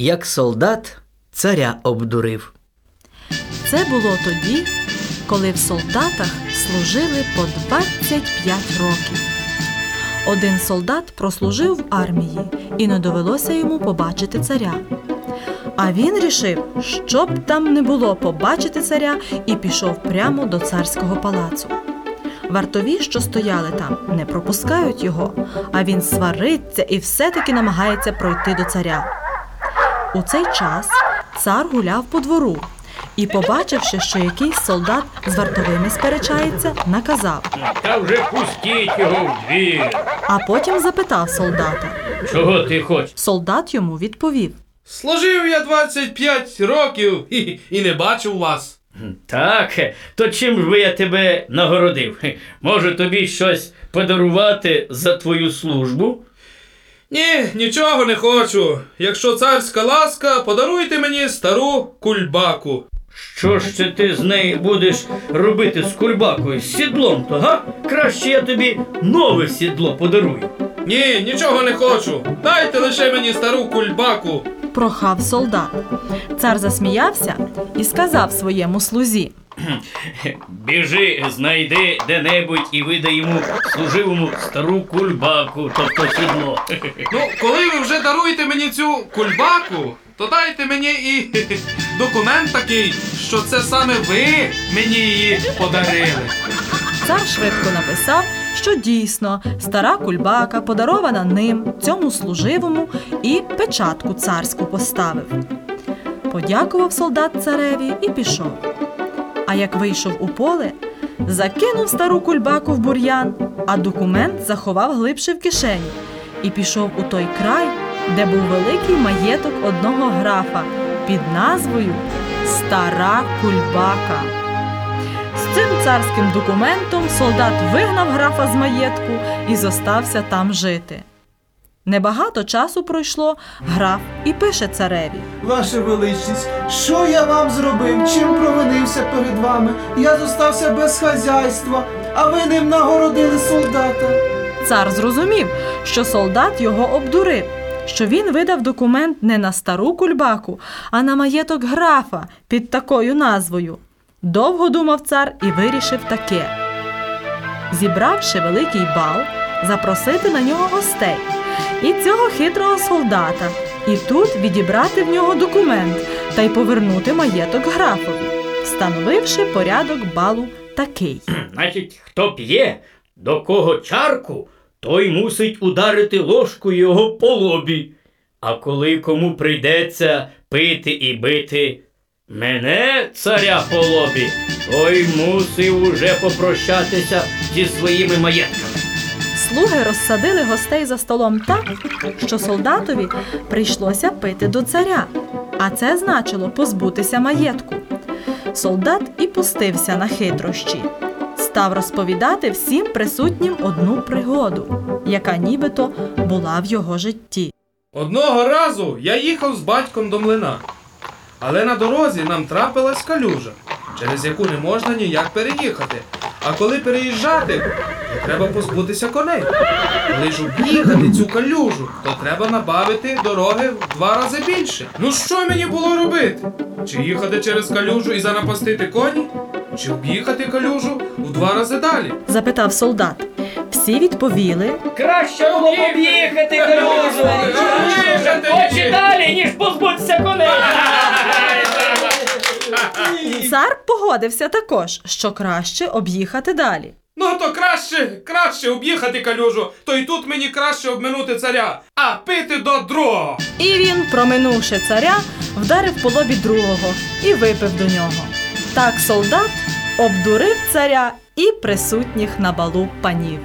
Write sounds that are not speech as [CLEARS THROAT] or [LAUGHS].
як солдат царя обдурив. Це було тоді, коли в солдатах служили по 25 років. Один солдат прослужив в армії і не довелося йому побачити царя. А він рішив, щоб там не було побачити царя, і пішов прямо до царського палацу. Вартові, що стояли там, не пропускають його, а він свариться і все-таки намагається пройти до царя. У цей час цар гуляв по двору і, побачивши, що якийсь солдат з вартовими сперечається, наказав, Та вже пустіть його в двір. а потім запитав солдата. Чого ти хочеш? Солдат йому відповів. Служив я 25 років і, [LAUGHS] і не бачив вас. Так, то чим ж би я тебе нагородив? Хе, Можу тобі щось подарувати за твою службу? Ні, нічого не хочу. Якщо царська ласка, подаруйте мені стару кульбаку. Що ж це ти з нею будеш робити з кульбакою, з сідлом то, га? Краще я тобі нове сідло подарую. Ні, нічого не хочу. Дайте лише мені стару кульбаку. Прохав солдат. Цар засміявся і сказав своєму слузі. [CLEARS THROAT] Біжи, знайди де-небудь і видай йому служивому стару кульбаку, тобто сідло. [LAUGHS] Ну, коли ви вже даруєте мені цю кульбаку, то дайте мені і [LAUGHS] документ такий, що це саме ви мені її подарили. Цар швидко написав, що дійсно стара кульбака подарована ним, цьому служивому, і печатку царську поставив. Подякував солдат цареві і пішов. А як вийшов у поле, закинув стару кульбаку в бур'ян, а документ заховав глибше в кишені і пішов у той край, де був великий маєток одного графа під назвою Стара Кульбака. З цим царським документом солдат вигнав графа з маєтку і зостався там жити. Небагато часу пройшло, граф і пише цареві. Ваша величність, що я вам зробив? Чим провинився перед вами? Я зостався без хазяйства, а ви ним нагородили солдата. Цар зрозумів, що солдат його обдурив, що він видав документ не на стару кульбаку, а на маєток графа під такою назвою. Довго думав цар і вирішив таке. Зібравши великий бал, запросити на нього гостей і цього хитрого солдата, і тут відібрати в нього документ та й повернути маєток графові, встановивши порядок балу такий. Значить, хто п'є, до кого чарку, той мусить ударити ложкою його по лобі. А коли кому прийдеться пити і бити мене, царя по лобі, той мусив уже попрощатися зі своїми маєтками. Слуги розсадили гостей за столом так, що солдатові прийшлося пити до царя, а це значило позбутися маєтку. Солдат і пустився на хитрощі. Став розповідати всім присутнім одну пригоду, яка нібито була в його житті. Одного разу я їхав з батьком до млина. Але на дорозі нам трапилась калюжа, через яку не можна ніяк переїхати. А коли переїжджати, то треба позбутися коней. Коли ж об'їхати цю калюжу, то треба набавити дороги в два рази більше. Ну що мені було робити? Чи їхати через калюжу і занапастити коні? Чи об'їхати калюжу в два рази далі? Запитав солдат. Всі відповіли, Краще було б об'їхати цар погодився також, що краще об'їхати далі. Ну то краще, краще об'їхати калюжу, то й тут мені краще обминути царя, а пити до другого. І він, проминувши царя, вдарив по лобі другого і випив до нього. Так солдат обдурив царя і присутніх на балу панів.